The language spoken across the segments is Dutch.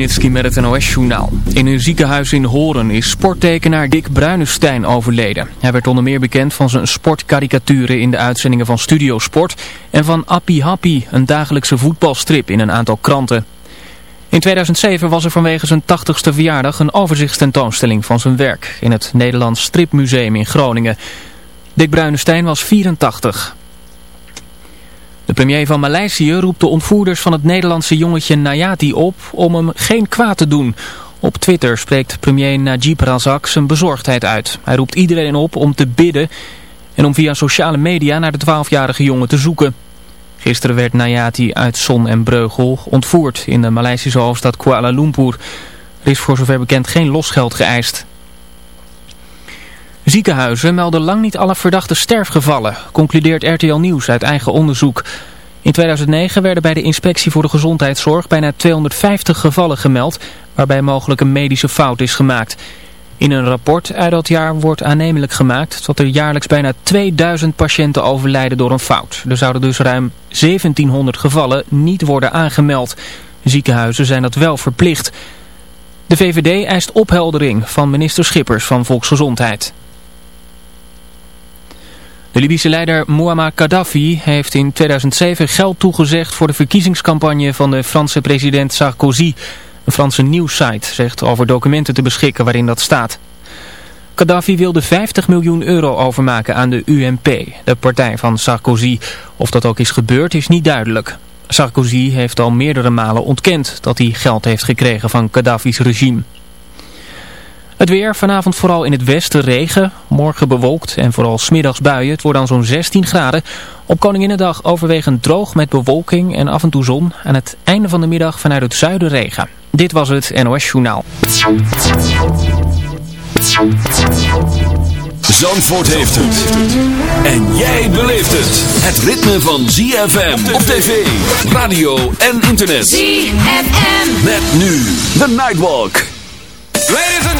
Met. In een ziekenhuis in Horen is sporttekenaar Dick Bruinestein overleden. Hij werd onder meer bekend van zijn sportkarikaturen in de uitzendingen van Studio Sport... en van Appie Happy, een dagelijkse voetbalstrip in een aantal kranten. In 2007 was er vanwege zijn 80ste verjaardag een overzichtstentoonstelling van zijn werk... in het Nederlands Stripmuseum in Groningen. Dick Bruinestein was 84. De premier van Maleisië roept de ontvoerders van het Nederlandse jongetje Nayati op om hem geen kwaad te doen. Op Twitter spreekt premier Najib Razak zijn bezorgdheid uit. Hij roept iedereen op om te bidden en om via sociale media naar de 12-jarige jongen te zoeken. Gisteren werd Nayati uit Son en Breugel ontvoerd in de Maleisische hoofdstad Kuala Lumpur. Er is voor zover bekend geen losgeld geëist. Ziekenhuizen melden lang niet alle verdachte sterfgevallen, concludeert RTL Nieuws uit eigen onderzoek. In 2009 werden bij de Inspectie voor de Gezondheidszorg bijna 250 gevallen gemeld, waarbij mogelijk een medische fout is gemaakt. In een rapport uit dat jaar wordt aannemelijk gemaakt dat er jaarlijks bijna 2000 patiënten overlijden door een fout. Er zouden dus ruim 1700 gevallen niet worden aangemeld. Ziekenhuizen zijn dat wel verplicht. De VVD eist opheldering van minister Schippers van Volksgezondheid. De Libische leider Muammar Gaddafi heeft in 2007 geld toegezegd voor de verkiezingscampagne van de Franse president Sarkozy. Een Franse nieuwssite zegt over documenten te beschikken waarin dat staat. Gaddafi wilde 50 miljoen euro overmaken aan de UMP, de partij van Sarkozy. Of dat ook is gebeurd is niet duidelijk. Sarkozy heeft al meerdere malen ontkend dat hij geld heeft gekregen van Gaddafi's regime. Het weer, vanavond vooral in het westen regen, morgen bewolkt en vooral smiddags buien. Het wordt dan zo'n 16 graden. Op Koninginnedag overwegend droog met bewolking en af en toe zon. Aan het einde van de middag vanuit het zuiden regen. Dit was het NOS Journaal. Zandvoort heeft het. En jij beleeft het. Het ritme van ZFM op tv, radio en internet. ZFM. Met nu de Nightwalk. Ladies and.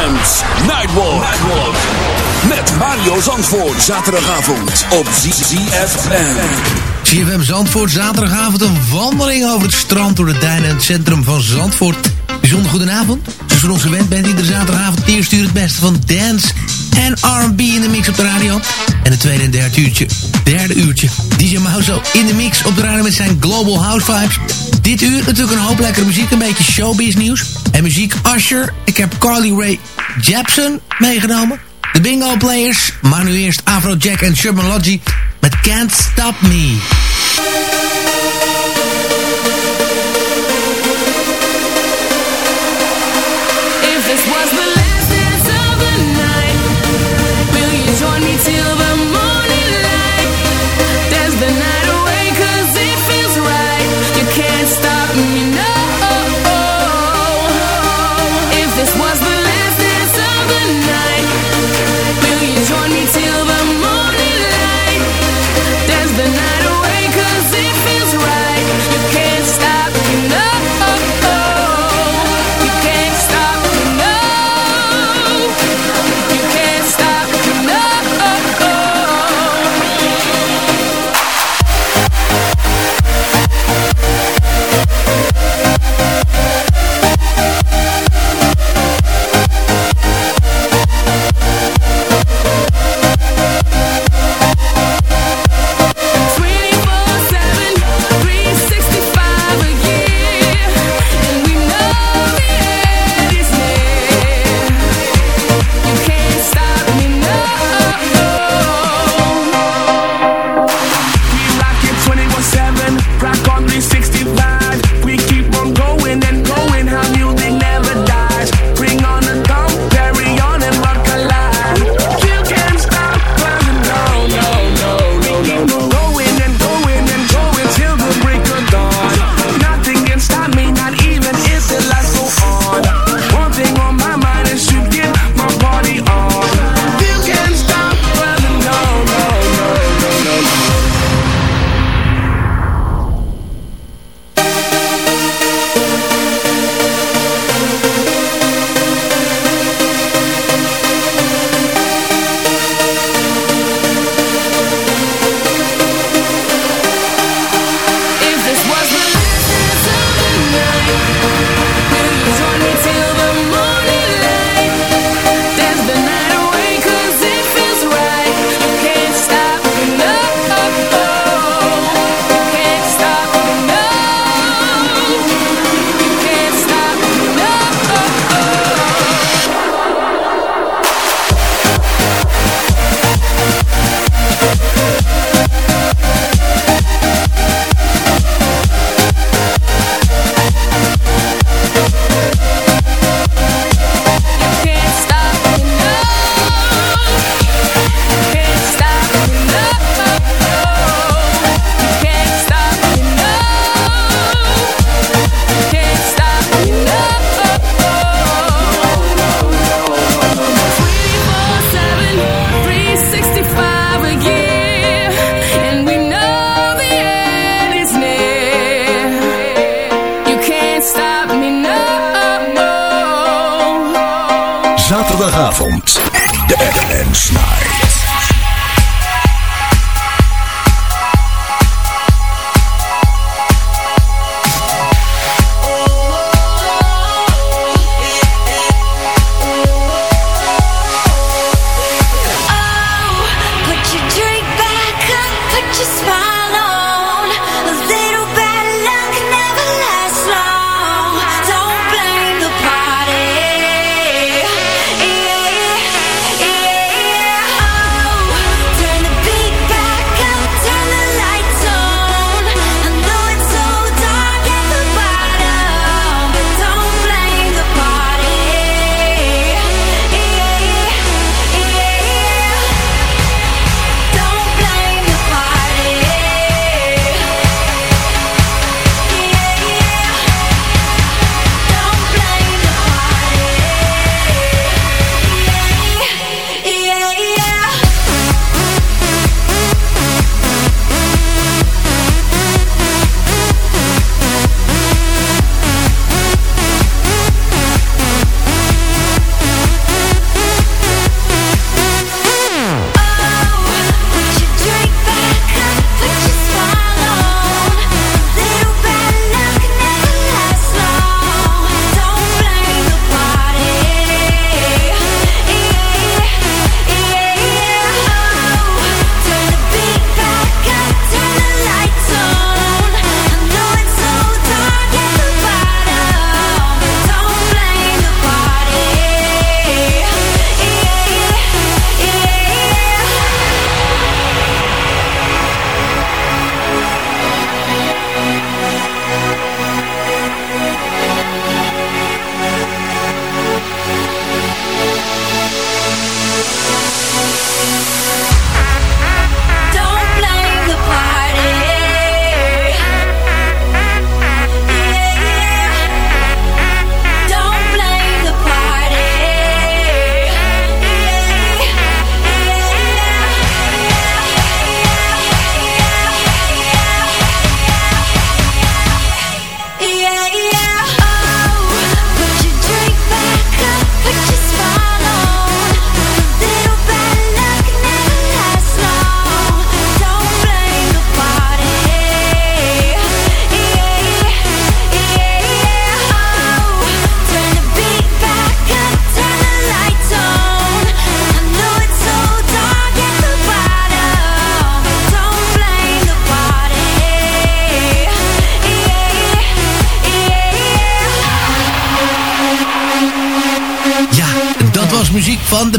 Nightwalk. Met Mario Zandvoort. Zaterdagavond op ZFM. CFM Zandvoort, zaterdagavond een wandeling over het strand door de duinen en het centrum van Zandvoort. Bijzonder goedenavond. Zoals van ons gewend bent, iedere zaterdagavond eerst uur het beste van dance en R&B in de mix op de radio. En het tweede en derde uurtje, derde uurtje, DJ Mauzo in de mix op de radio met zijn Global House Vibes. Dit uur natuurlijk een hoop lekkere muziek, een beetje showbiz nieuws. En muziek Usher, ik heb Carly Rae Jepsen meegenomen. De Bingo Players, maar nu eerst Afrojack en Sherman Logie met Can't Stop Me.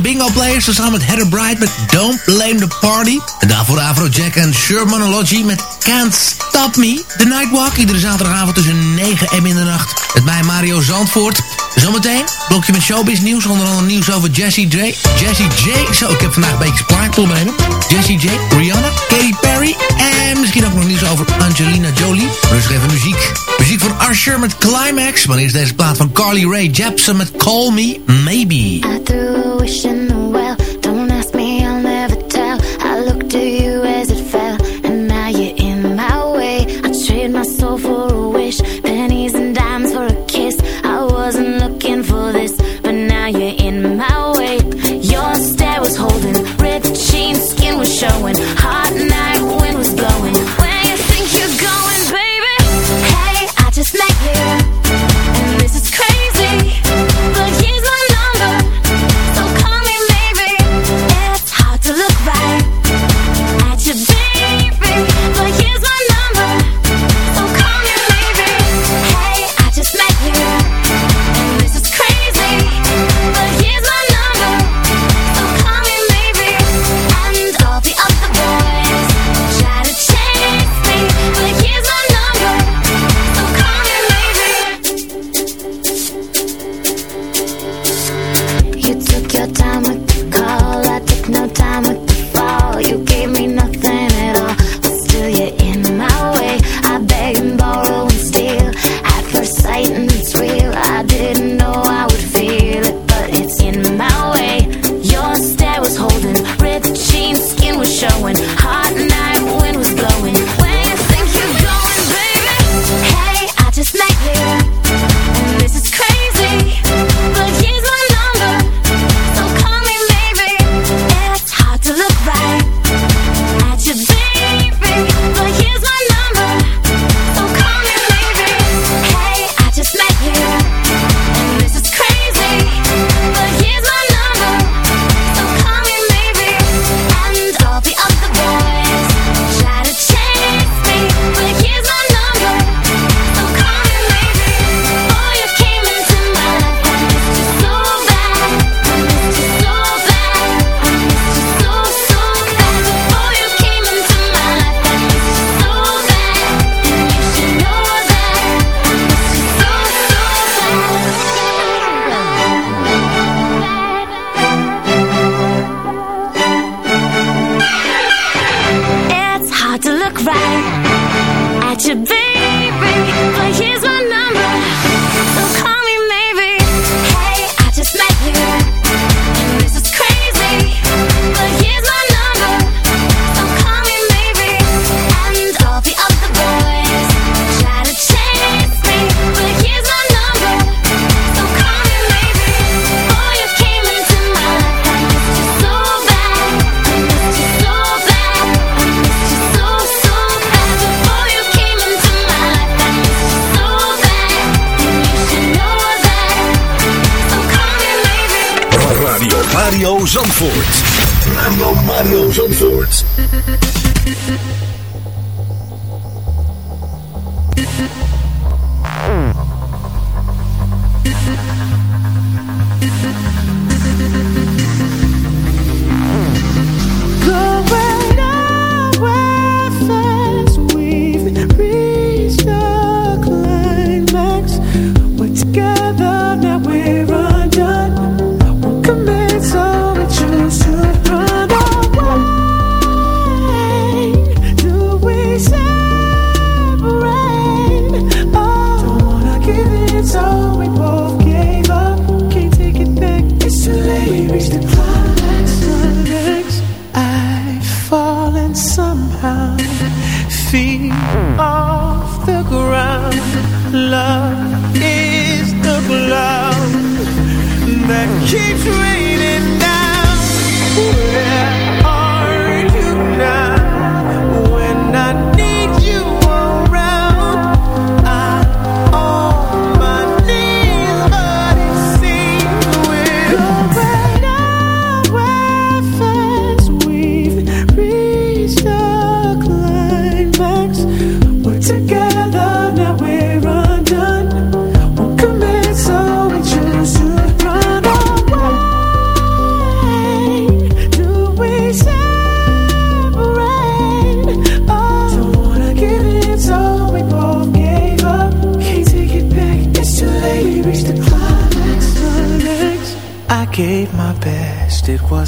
Bingo Players. Samen met Heather Bright met Don't Blame the Party. En daarvoor Afrojack en Shermanology met Can't Stop Me. The Nightwalk, iedere zaterdagavond tussen 9 en middernacht. Met mij Mario Zandvoort. Zometeen, blokje met showbiz nieuws. Onder andere nieuws over Jessie J. Jessie J. Zo, ik heb vandaag een beetje spraakproblemen. Jessie J, Rihanna, Katy Perry. En misschien ook nog nieuws over Angelina Jolie. Dus even muziek. Muziek van Usher met Climax. Wanneer is deze plaat van Carly Rae Jepsen met Call Me Maybe. I Zandvoort. Mario, Mario Zandvoort.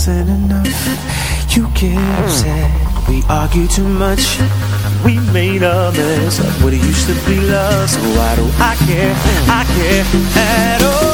isn't enough. You get upset, we argue too much. We made a mess of what it used to be love, so oh, why do I care? I care at all.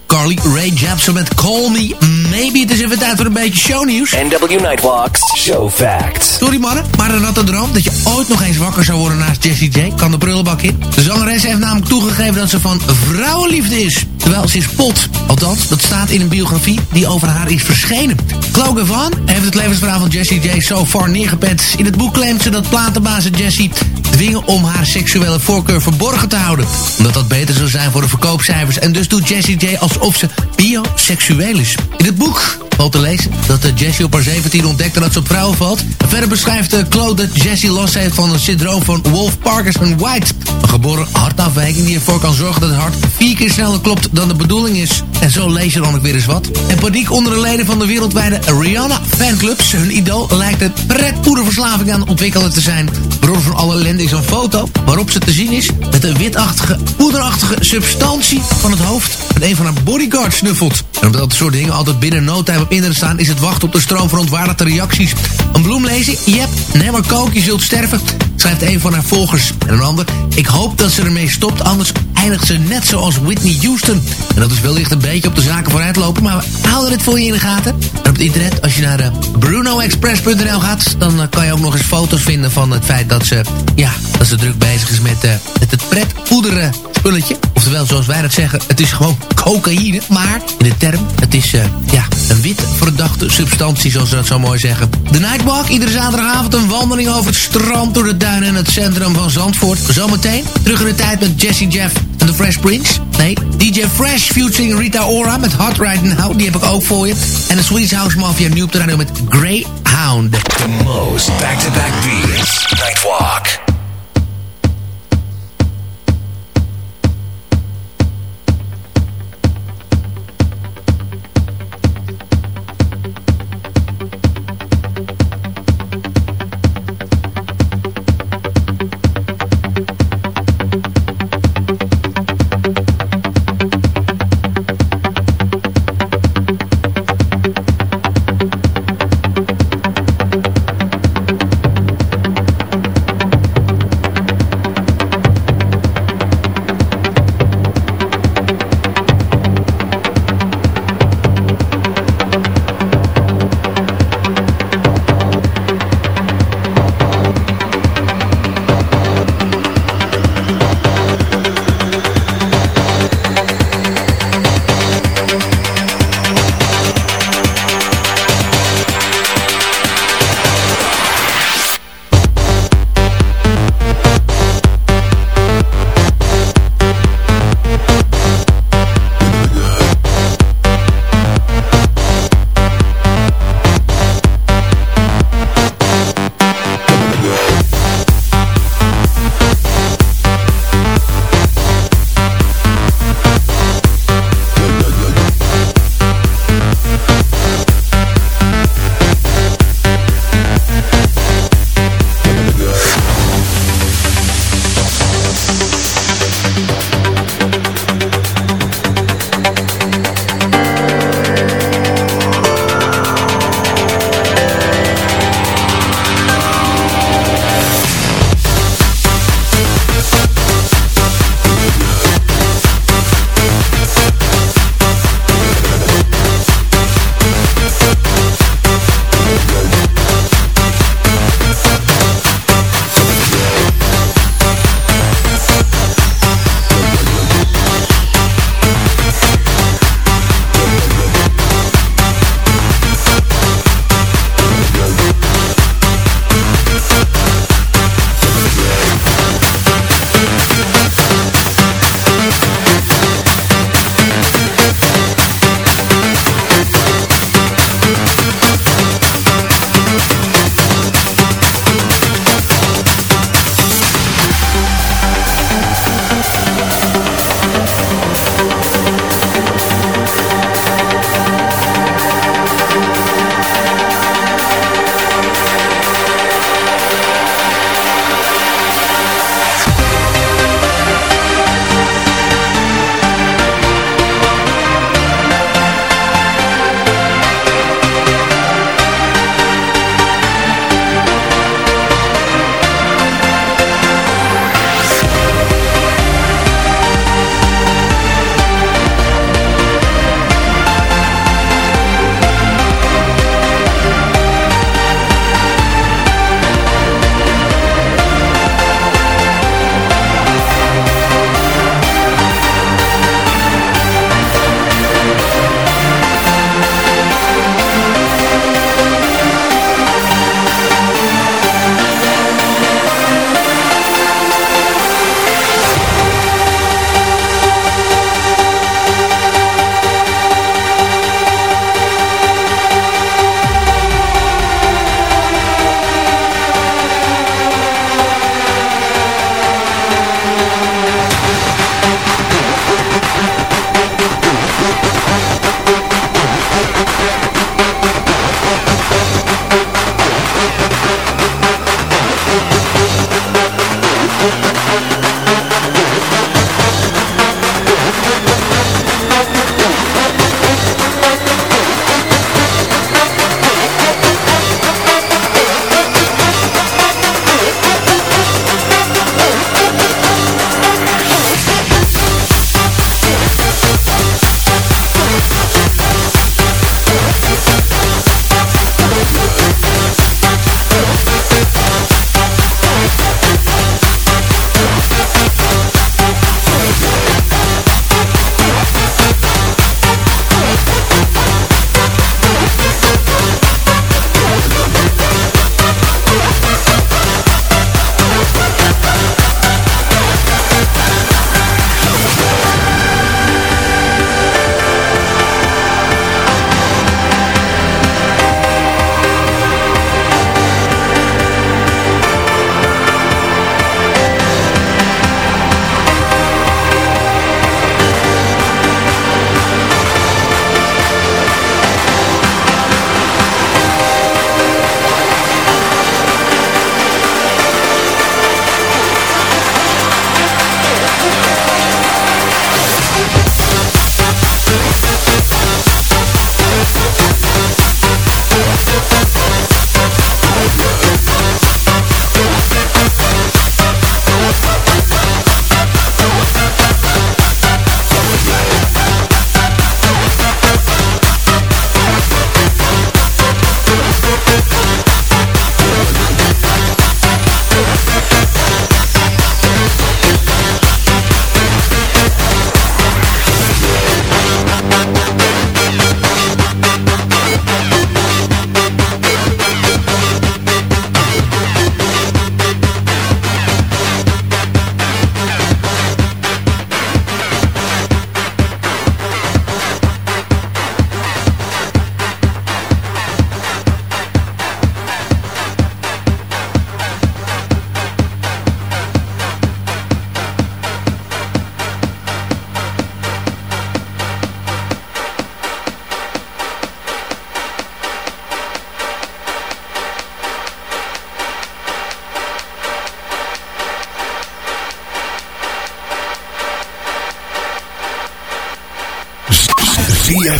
Carly Ray Jepsen met Call Me Maybe. Het is even tijd voor een beetje shownieuws. NW Nightwalks, show facts. Sorry mannen, maar dan had de droom dat je ooit nog eens wakker zou worden naast Jesse J. Kan de prullenbak in. De zangeres heeft namelijk toegegeven dat ze van vrouwenliefde is. Terwijl ze is pot. Althans, dat staat in een biografie die over haar is verschenen. Chloe van heeft het levensverhaal van Jesse J. so far neergepet. In het boek claimt ze dat platenbazen Jessie dwingen om haar seksuele voorkeur verborgen te houden. Omdat dat beter zou zijn voor de verkoopcijfers. En dus doet Jessie J alsof ze bioseksueel is. In het boek valt te lezen dat Jessie op haar 17 ontdekte dat ze op vrouwen valt. verder beschrijft Claude dat Jessie last heeft van een syndroom van Wolf Parkinson White. Een geboren hartafwijking die ervoor kan zorgen dat het hart vier keer sneller klopt dan de bedoeling is. En zo lees je dan ook weer eens wat. En paniek onder de leden van de wereldwijde Rihanna fanclubs. Hun idool lijkt een pretpoederverslaving aan het ontwikkelen te zijn. Bron van alle ellende is een foto waarop ze te zien is met een witachtige, poederachtige substantie van het hoofd. En een van haar bodyguards snuffelt. En omdat dat soort dingen altijd binnen no time op internet staan... is het wachten op de stroom van ontwaardigde reacties. Een bloem lezen? Yep. Nee, maar kook, je zult sterven. Schrijft een van haar volgers. En een ander. Ik hoop dat ze ermee stopt, anders eindigt ze net zoals Whitney Houston. En dat is wellicht een beetje op de zaken vooruit lopen... maar we houden het voor je in de gaten. En op het internet, als je naar uh, brunoexpress.nl gaat... dan uh, kan je ook nog eens foto's vinden van het feit dat ze... ja, dat ze druk bezig is met, uh, met het pretpoederen spulletje. Oftewel, zoals wij dat zeggen, het is gewoon cocaïne. Maar in de term, het is uh, ja, een wit verdachte substantie, zoals ze dat zo mooi zeggen. De Nightwalk, iedere zaterdagavond een wandeling over het strand... door de duinen en het centrum van Zandvoort. Zometeen terug in de tijd met Jesse Jeff en de Fresh Prince. Nee, DJ Fresh featuring Rita Ora met Hot Right Now. Die heb ik ook voor je. En de Swedish House Mafia nu op de met Greyhound. The most back-to-back -back beats. Nightwalk.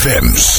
ZFM's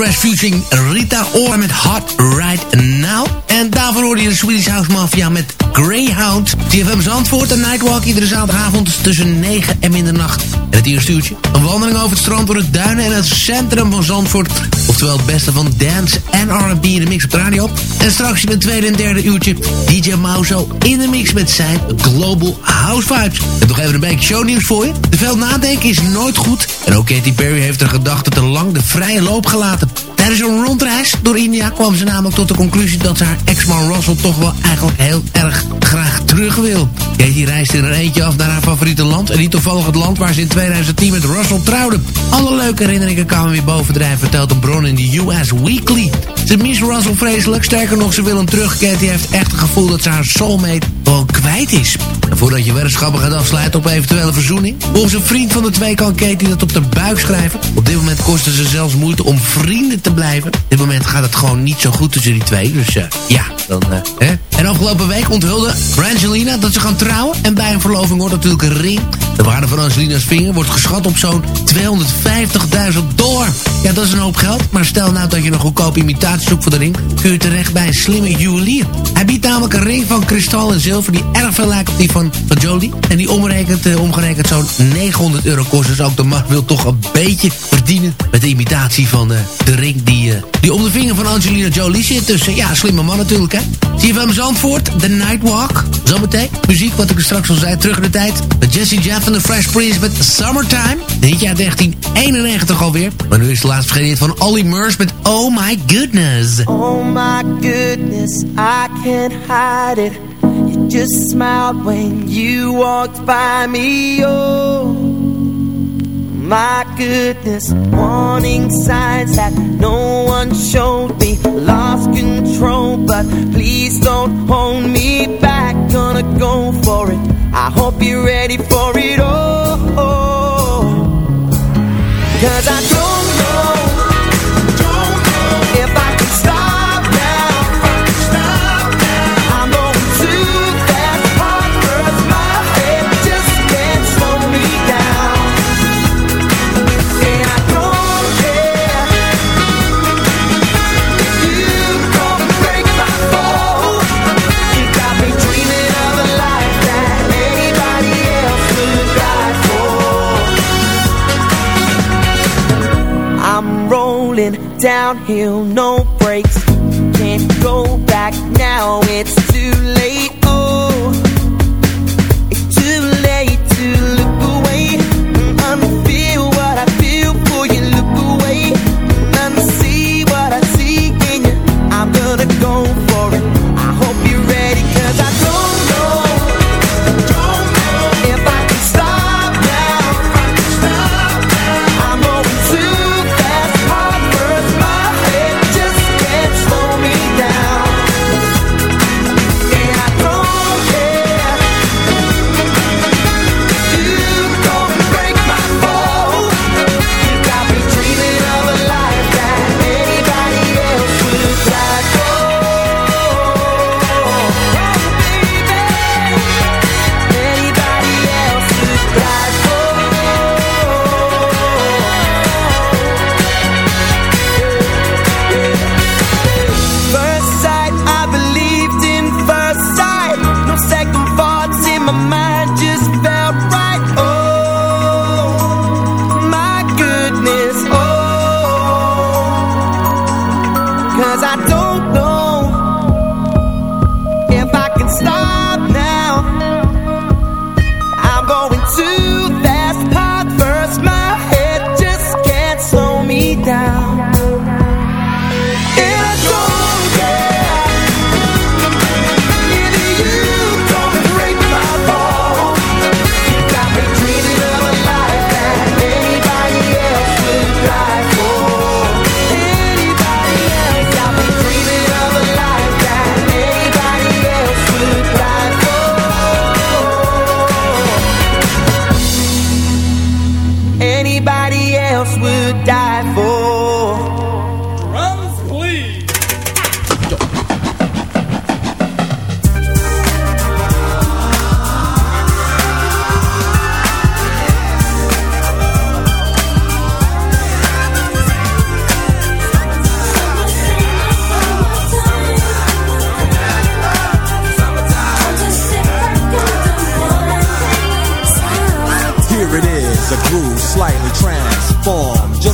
Fresh featuring Rita Ora met Hot Right Now. En daarvoor hoorde je de Swedish House Mafia met Greyhound. TFM Zandvoort en Nightwalk iedere zaterdagavond tussen 9 en middernacht. En het eerste uurtje. Een wandeling over het strand door het duinen en het centrum van Zandvoort. Oftewel het beste van dance en R&B in de mix op de radio. En straks in het tweede en derde uurtje DJ Mauzo in de mix met zijn Global House Vibes. En nog even een beetje shownieuws voor je. Te veel nadenken is nooit goed. En ook Katy Perry heeft er gedachten te lang de vrije loop gelaten. Tijdens een rondreis door India kwam ze namelijk tot de conclusie dat ze haar ex-man Russell toch wel eigenlijk heel erg graag terug wil. Katie reist in een eentje af naar haar favoriete land en niet toevallig het land waar ze in 2010 met Russell trouwde. Alle leuke herinneringen kwamen weer bovendrijven, vertelt een bron in de US Weekly. Ze mist Russell vreselijk, sterker nog, ze wil hem terug. Katie heeft echt het gevoel dat ze haar soulmate gewoon kwijt is. En voordat je weddenschappen gaat afsluiten op eventuele verzoening... volgens een vriend van de twee kan Katie dat op de buik schrijven. Op dit moment kosten ze zelfs moeite om vrienden te blijven. Op dit moment gaat het gewoon niet zo goed tussen die twee. Dus eh, ja, dan... eh, hè? En afgelopen week onthulde Brangelina dat ze gaan trouwen. En bij een verloving hoort natuurlijk een ring. De waarde van Angelina's vinger wordt geschat op zo'n 250.000 dollar. Ja, dat is een hoop geld. Maar stel nou dat je een goedkope imitatie zoekt voor de ring... kun je terecht bij een slimme juwelier. Hij biedt namelijk een ring van kristal en zilver... die erg veel lijkt op die van, van Jolie. En die omgerekend, eh, omgerekend zo'n 900 euro kost. Dus ook de markt wil toch een beetje verdienen... met de imitatie van eh, de ring die, eh, die om de vinger van Angelina Jolie zit. Dus ja, slimme man natuurlijk, hè. CFM Zandvoort, The Nightwalk. Zometeen, muziek, wat ik er straks al zei, terug in de tijd. Met Jesse Jeff en The Fresh Prince met Summertime. Dit jaar 1991 alweer. Maar nu is de laatste verschenen van Olly Murs met Oh My Goodness. Oh my goodness, I can't hide it. You just smiled when you walked by me. Oh, My goodness, warning signs that no one showed me. Lost control, but please don't hold me back. Gonna go for it. I hope you're ready for it all. Cause I know, downhill, no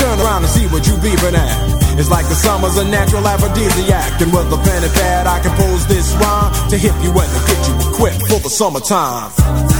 Turned around to see what you beeping at. It's like the summer's a natural aphrodisiac. And with a pen and pad, I compose this rhyme to hip you and to get you equipped for the summertime.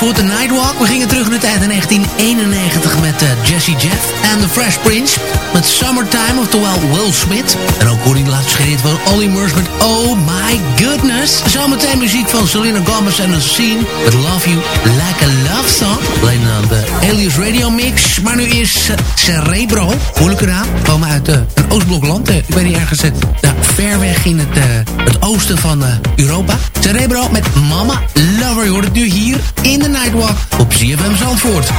Zandvoort, de Nightwalk. We gingen terug in de tijd in 1991 met eh, Jesse Jeff en The Fresh Prince. Met Summertime, oftewel Will Smith. En ook hoor je de laatste geschreven van Olly Murs met Oh My Goodness. Zometeen muziek van Selena Gomez en The Scene. Met Love You Like a Love Song. Alleen aan de Alias Radio Mix. Maar nu is eh, Cerebro. Moeilijke naam. Komen uit eh, een Oostblokland. ik weet niet ergens nou, ver weg in het, eh, het oosten van eh, Europa. Cerebro met Mama Lover. Je nu hier in de Nightwalk op CFM Zandvoort.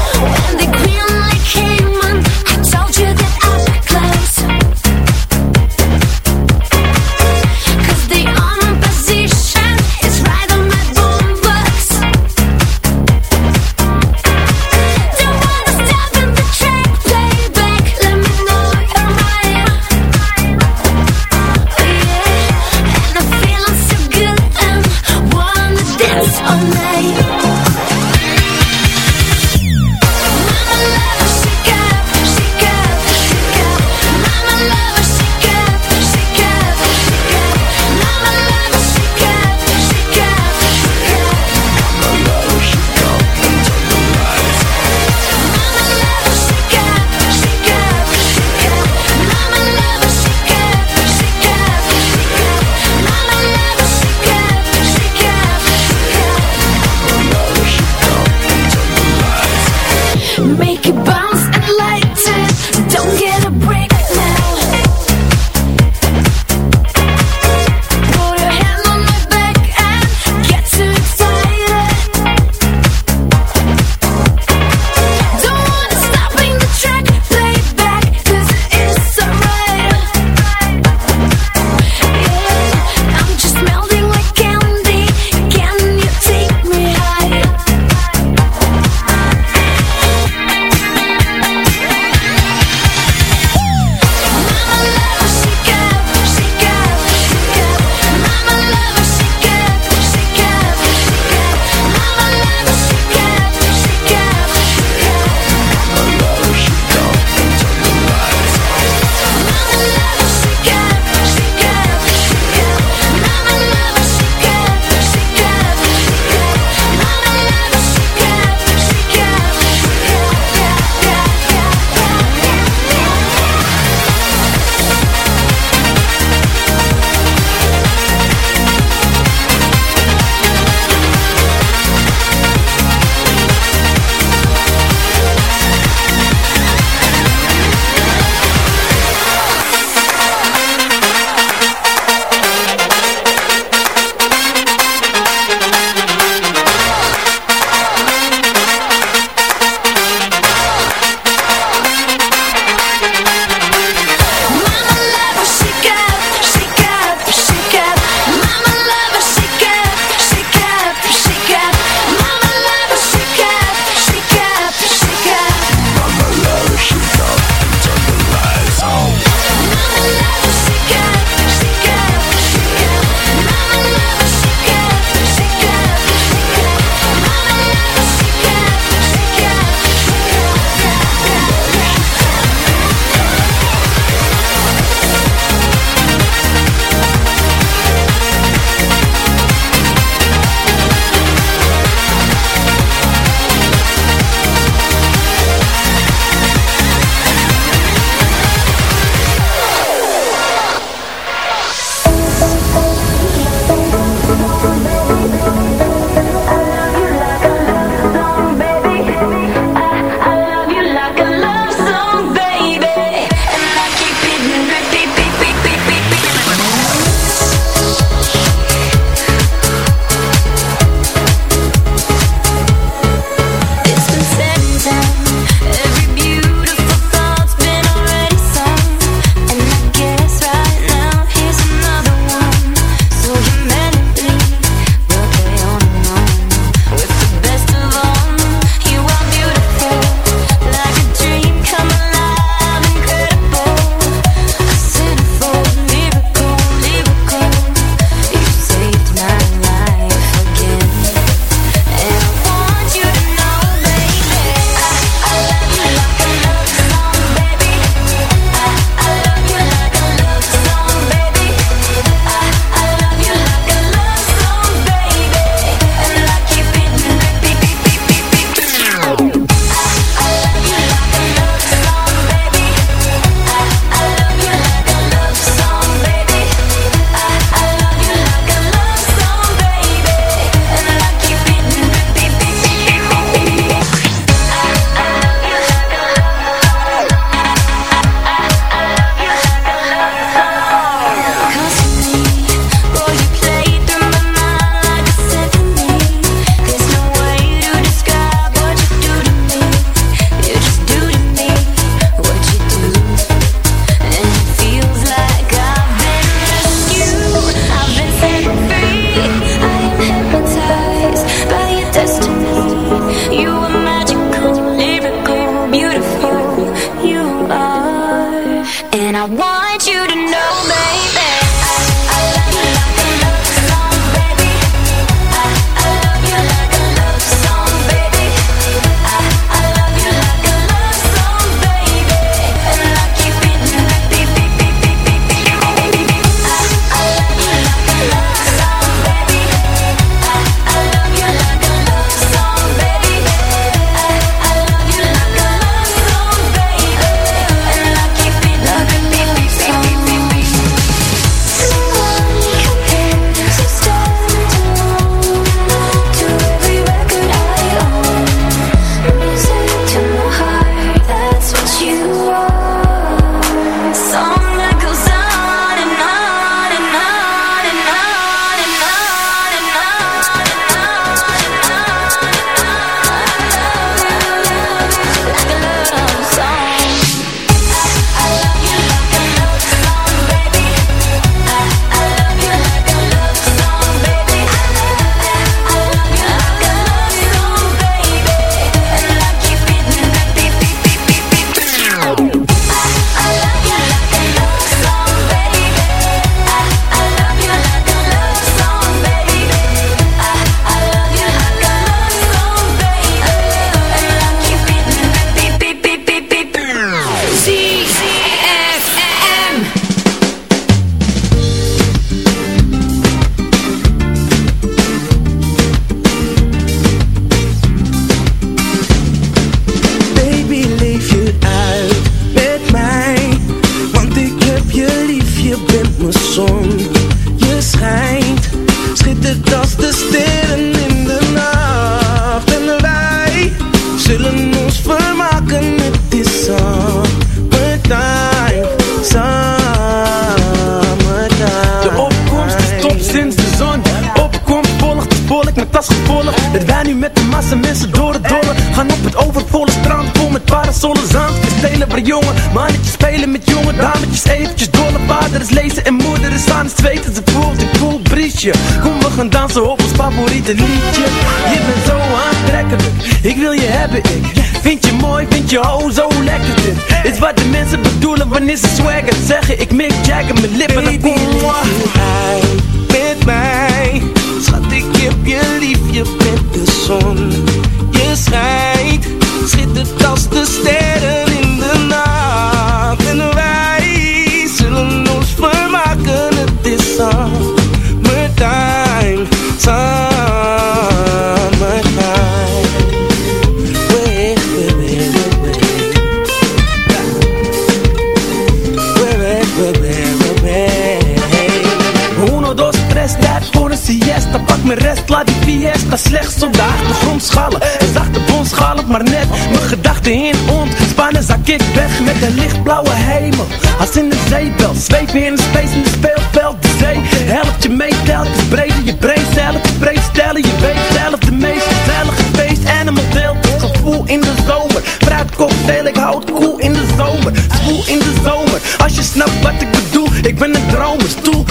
Op de achtergrond schallen. En zachte bons schalend maar net Mijn gedachten in ontspannen. Zak ik weg met een lichtblauwe hemel. Als in de zeebel, zweven in de space in de speelveld. De zee helpt je mee, telkens breder Je brein zelf, breed stellen Je weet zelf de meest gezellige feest. Animal deelt het gevoel in de zomer. Fruit cocktail, ik houd koel in de zomer. Spoel in de zomer, als je snapt wat ik bedoel Ik ben een dromer, stoel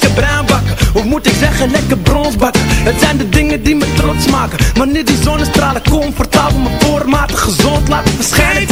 lekker bruin of moet ik zeggen lekker brons bakken? Het zijn de dingen die me trots maken. Wanneer die zonnestralen comfortabel Mijn voormatig gezond laten verschijnen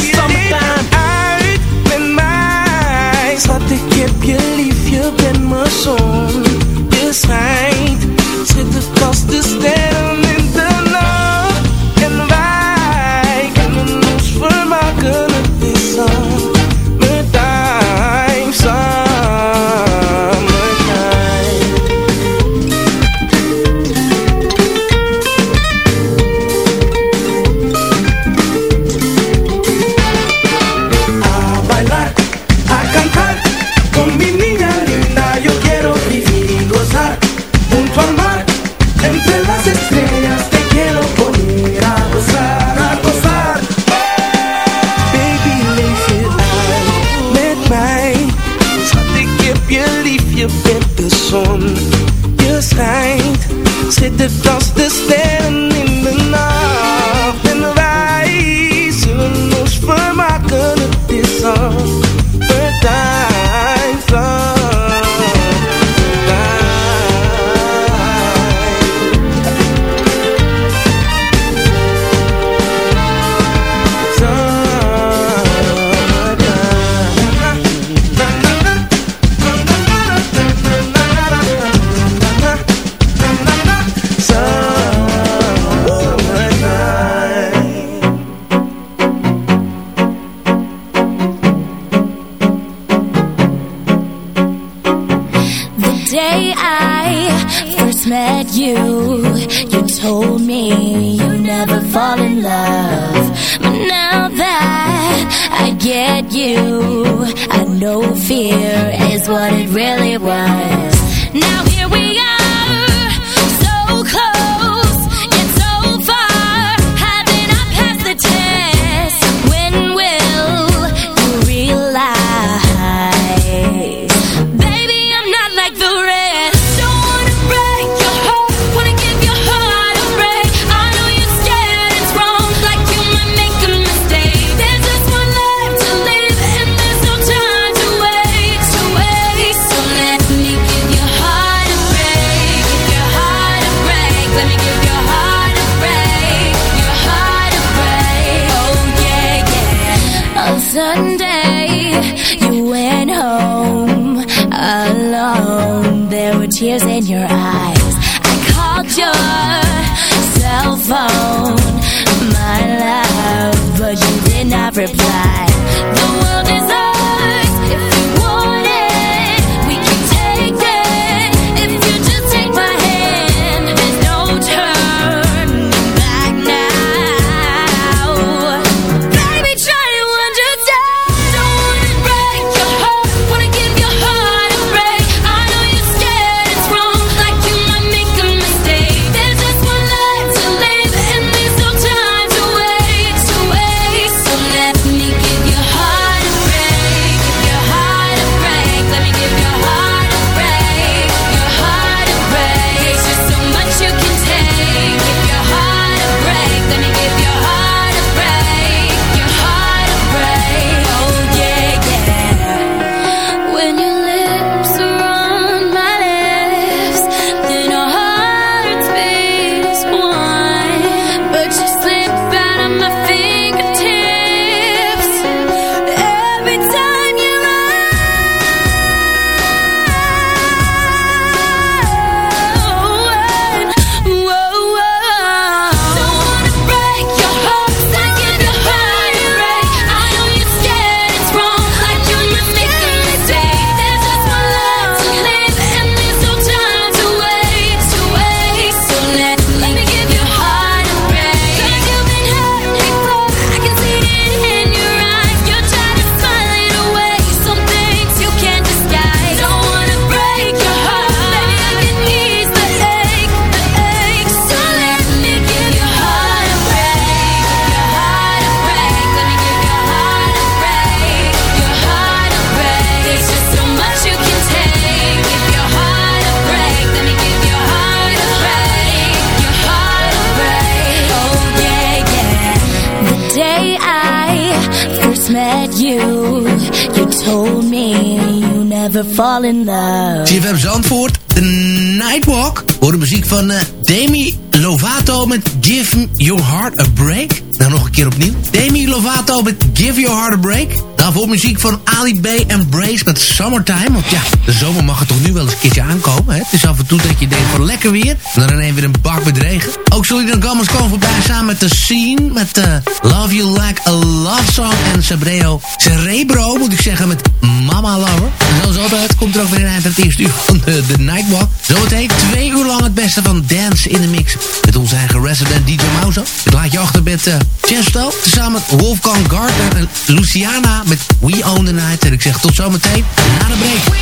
CFM Zandvoort, The Nightwalk. Voor de muziek van Demi Lovato met Give Your Heart a Break. Nou, nog een keer opnieuw. Demi Lovato met Give Your Heart a Break. Daarvoor muziek van Ali B en Brace met Summertime. Want ja, de zomer mag er toch nu wel eens een keertje aankomen. Hè? Het is af en toe dat je denkt van lekker weer. En dan even weer een bak met regen. Ook Solidan Gammers komen voorbij samen met The Scene. Met uh, Love You Like a Love Song. En Cerebro, Cerebro moet ik zeggen met Mama Lover. En zoals altijd komt er ook weer een eind aan het eerste uur van de, de Nightwalk. Zometeen twee uur lang het beste van dance in de mix. Met onze eigen resident DJ Mauzo. Ik laat je achter met uh, Chesto. Samen met Wolfgang Gardner en Luciana met We Own the Night. En ik zeg tot zometeen na de break.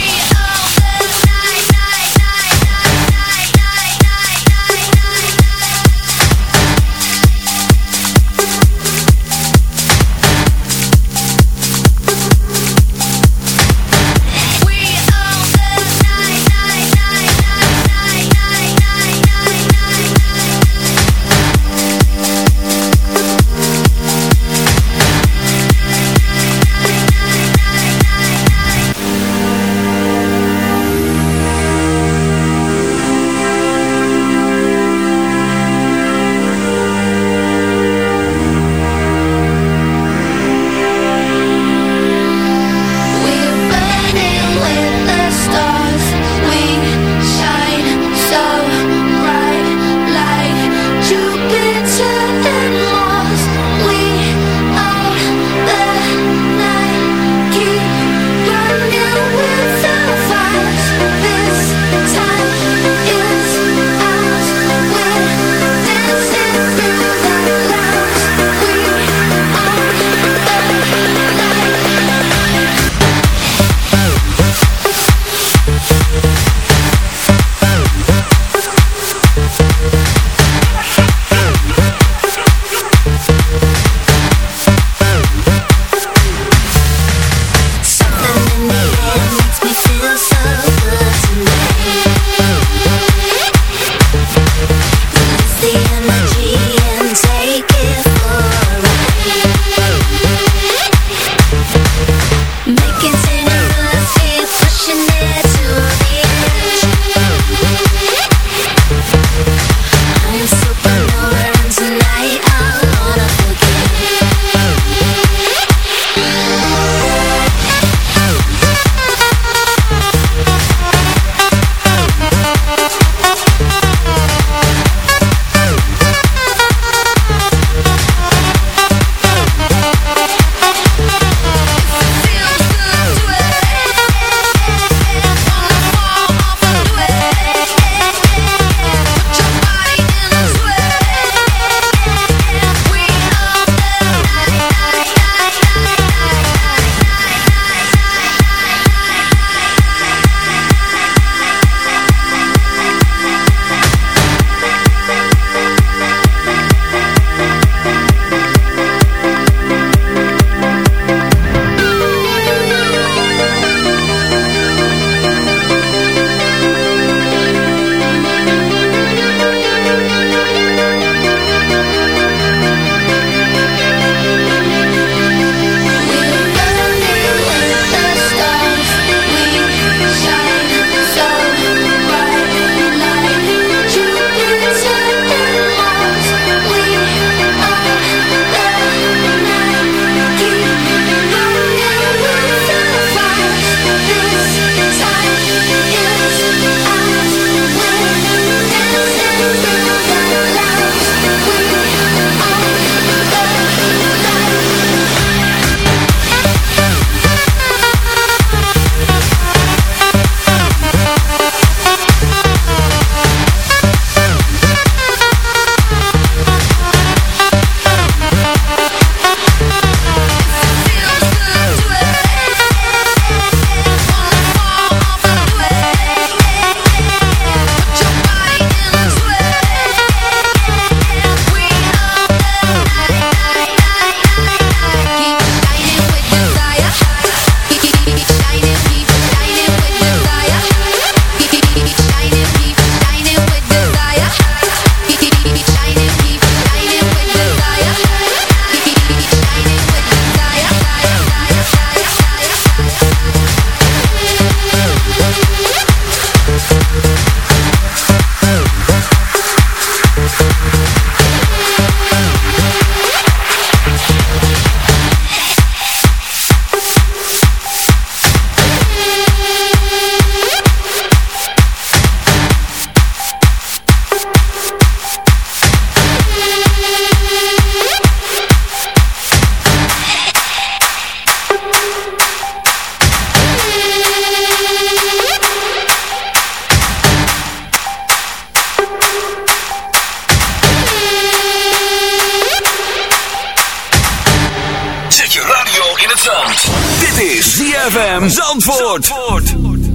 Is ZFM Zandvoort.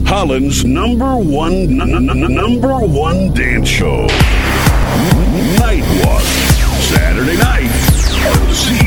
Holland's number one, number one dance show. Nightwalk. Saturday night. ZFM.